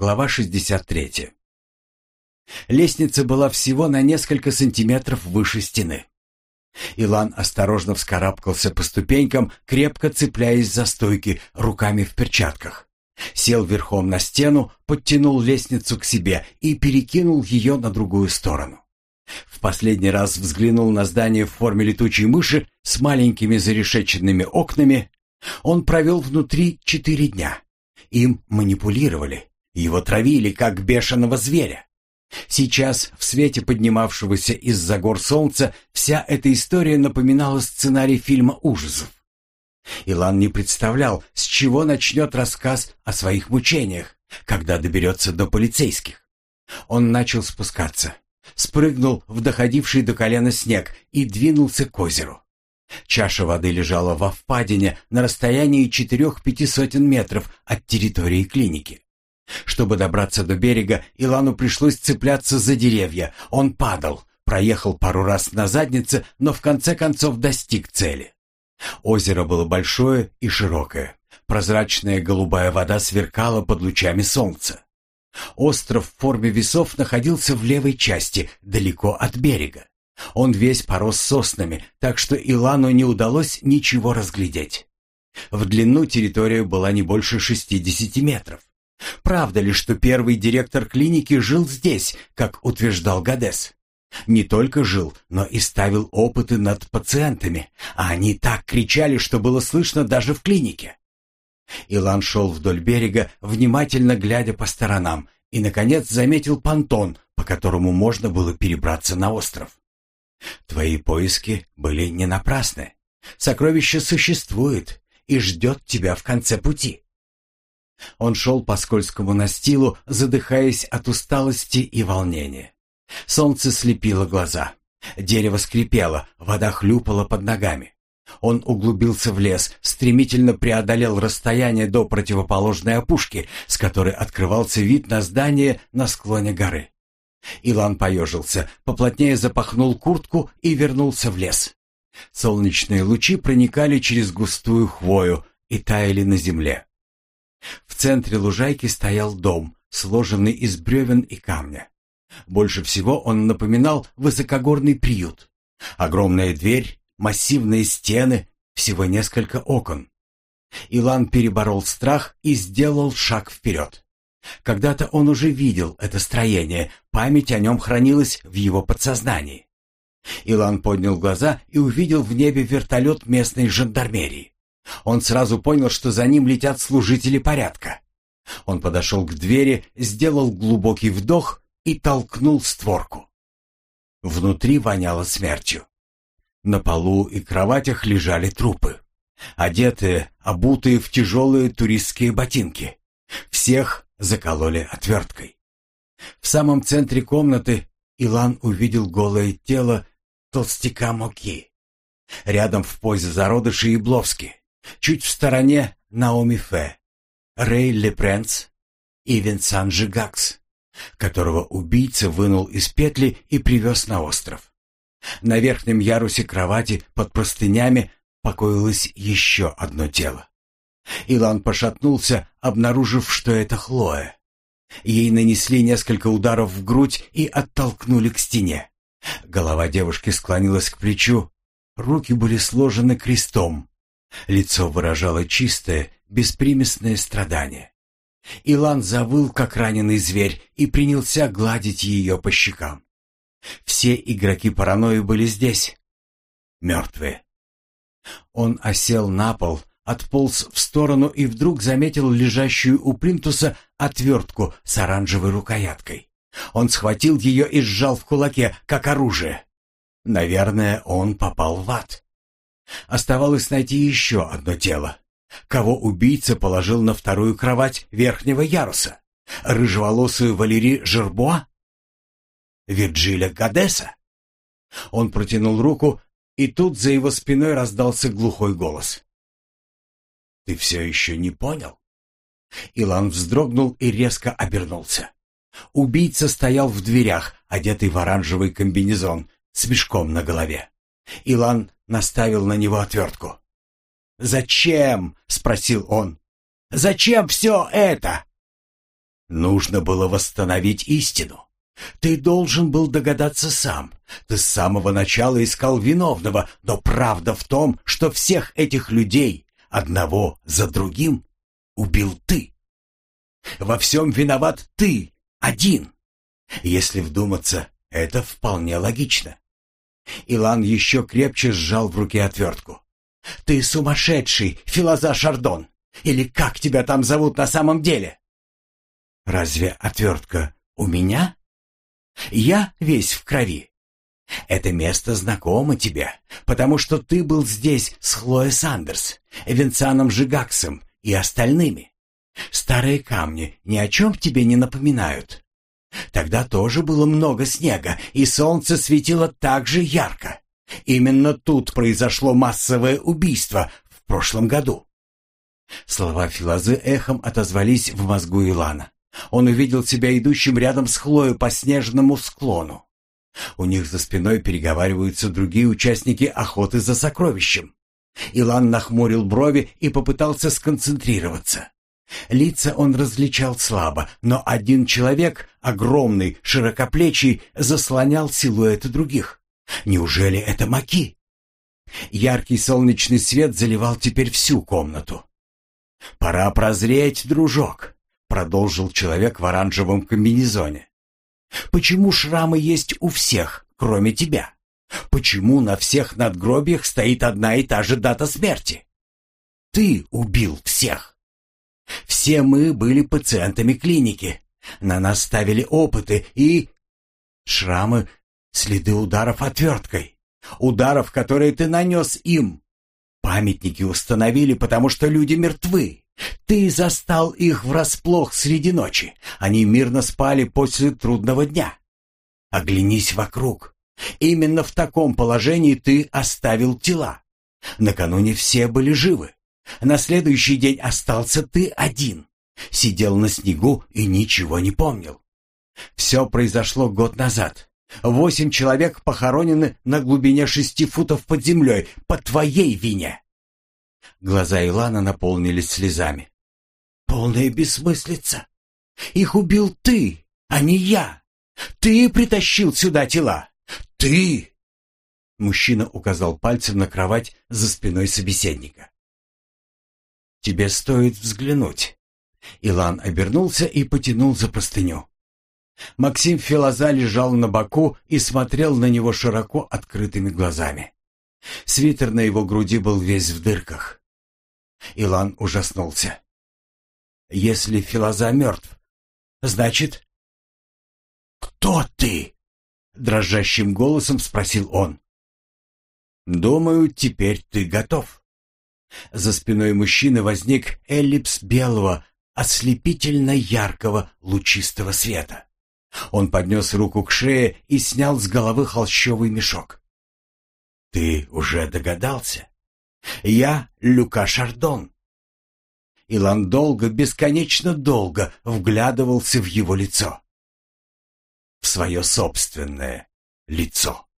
Глава 63. Лестница была всего на несколько сантиметров выше стены. Илан осторожно вскарабкался по ступенькам, крепко цепляясь за стойки, руками в перчатках. Сел верхом на стену, подтянул лестницу к себе и перекинул ее на другую сторону. В последний раз взглянул на здание в форме летучей мыши с маленькими зарешеченными окнами. Он провел внутри четыре дня. Им манипулировали, его травили, как бешеного зверя. Сейчас, в свете поднимавшегося из-за гор солнца, вся эта история напоминала сценарий фильма ужасов. Илан не представлял, с чего начнет рассказ о своих мучениях, когда доберется до полицейских. Он начал спускаться, спрыгнул в доходивший до колена снег и двинулся к озеру. Чаша воды лежала во впадине на расстоянии четырех-пяти сотен метров от территории клиники. Чтобы добраться до берега, Илану пришлось цепляться за деревья. Он падал, проехал пару раз на заднице, но в конце концов достиг цели. Озеро было большое и широкое. Прозрачная голубая вода сверкала под лучами солнца. Остров в форме весов находился в левой части, далеко от берега. Он весь порос соснами, так что Илану не удалось ничего разглядеть. В длину территория была не больше 60 метров. Правда ли, что первый директор клиники жил здесь, как утверждал Гадес? Не только жил, но и ставил опыты над пациентами, а они так кричали, что было слышно даже в клинике. Илан шел вдоль берега, внимательно глядя по сторонам, и, наконец, заметил понтон, по которому можно было перебраться на остров. Твои поиски были не напрасны. Сокровище существует и ждет тебя в конце пути. Он шел по скользкому настилу, задыхаясь от усталости и волнения. Солнце слепило глаза. Дерево скрипело, вода хлюпала под ногами. Он углубился в лес, стремительно преодолел расстояние до противоположной опушки, с которой открывался вид на здание на склоне горы. Илан поежился, поплотнее запахнул куртку и вернулся в лес. Солнечные лучи проникали через густую хвою и таяли на земле. В центре лужайки стоял дом, сложенный из бревен и камня. Больше всего он напоминал высокогорный приют. Огромная дверь, массивные стены, всего несколько окон. Илан переборол страх и сделал шаг вперед. Когда-то он уже видел это строение, память о нем хранилась в его подсознании. Илан поднял глаза и увидел в небе вертолет местной жандармерии. Он сразу понял, что за ним летят служители порядка. Он подошел к двери, сделал глубокий вдох и толкнул створку. Внутри воняло смертью. На полу и кроватях лежали трупы, одетые, обутые в тяжелые туристские ботинки. Всех закололи отверткой. В самом центре комнаты Илан увидел голое тело толстяка Моки. Рядом в позе зародыши Ябловски. Чуть в стороне Наоми Фе, Рэй Лепренц и Винсан Жигакс, которого убийца вынул из петли и привез на остров. На верхнем ярусе кровати под простынями покоилось еще одно тело. Илан пошатнулся, обнаружив, что это Хлоя. Ей нанесли несколько ударов в грудь и оттолкнули к стене. Голова девушки склонилась к плечу, руки были сложены крестом, Лицо выражало чистое, беспримесное страдание. Илан завыл, как раненый зверь, и принялся гладить ее по щекам. Все игроки паранойи были здесь. Мертвые. Он осел на пол, отполз в сторону и вдруг заметил лежащую у плинтуса отвертку с оранжевой рукояткой. Он схватил ее и сжал в кулаке, как оружие. Наверное, он попал в ад. Оставалось найти еще одно тело. Кого убийца положил на вторую кровать верхнего яруса? Рыжеволосую Валерий Жербуа? Вирджиля Гадеса? Он протянул руку, и тут за его спиной раздался глухой голос. «Ты все еще не понял?» Илан вздрогнул и резко обернулся. Убийца стоял в дверях, одетый в оранжевый комбинезон, с мешком на голове. Илан наставил на него отвертку. «Зачем?» — спросил он. «Зачем все это?» Нужно было восстановить истину. Ты должен был догадаться сам. Ты с самого начала искал виновного, но правда в том, что всех этих людей, одного за другим, убил ты. Во всем виноват ты, один. Если вдуматься, это вполне логично. Илан еще крепче сжал в руке отвертку. «Ты сумасшедший, Филоза Шардон! Или как тебя там зовут на самом деле?» «Разве отвертка у меня?» «Я весь в крови. Это место знакомо тебе, потому что ты был здесь с Хлоей Сандерс, Винсаном Жигаксом и остальными. Старые камни ни о чем тебе не напоминают. Тогда тоже было много снега, и солнце светило так же ярко. Именно тут произошло массовое убийство в прошлом году. Слова Филозы эхом отозвались в мозгу Илана. Он увидел себя идущим рядом с Хлоей по снежному склону. У них за спиной переговариваются другие участники охоты за сокровищем. Илан нахмурил брови и попытался сконцентрироваться. Лица он различал слабо, но один человек, огромный, широкоплечий, заслонял силуэты других. Неужели это Маки? Яркий солнечный свет заливал теперь всю комнату. «Пора прозреть, дружок», — продолжил человек в оранжевом комбинезоне. «Почему шрамы есть у всех, кроме тебя? Почему на всех надгробиях стоит одна и та же дата смерти? Ты убил всех!» Все мы были пациентами клиники. На нас ставили опыты и... Шрамы, следы ударов отверткой. Ударов, которые ты нанес им. Памятники установили, потому что люди мертвы. Ты застал их врасплох среди ночи. Они мирно спали после трудного дня. Оглянись вокруг. Именно в таком положении ты оставил тела. Накануне все были живы. На следующий день остался ты один. Сидел на снегу и ничего не помнил. Все произошло год назад. Восемь человек похоронены на глубине шести футов под землей по твоей вине. Глаза Илана наполнились слезами. Полная бессмыслица. Их убил ты, а не я. Ты притащил сюда тела. Ты. Мужчина указал пальцем на кровать за спиной собеседника. Тебе стоит взглянуть». Илан обернулся и потянул за простыню. Максим Филоза лежал на боку и смотрел на него широко открытыми глазами. Свитер на его груди был весь в дырках. Илан ужаснулся. «Если Филоза мертв, значит...» «Кто ты?» — дрожащим голосом спросил он. «Думаю, теперь ты готов». За спиной мужчины возник эллипс белого, ослепительно яркого лучистого света. Он поднес руку к шее и снял с головы холщовый мешок. «Ты уже догадался? Я Люка Шардон». Илан долго, бесконечно долго вглядывался в его лицо. В свое собственное лицо.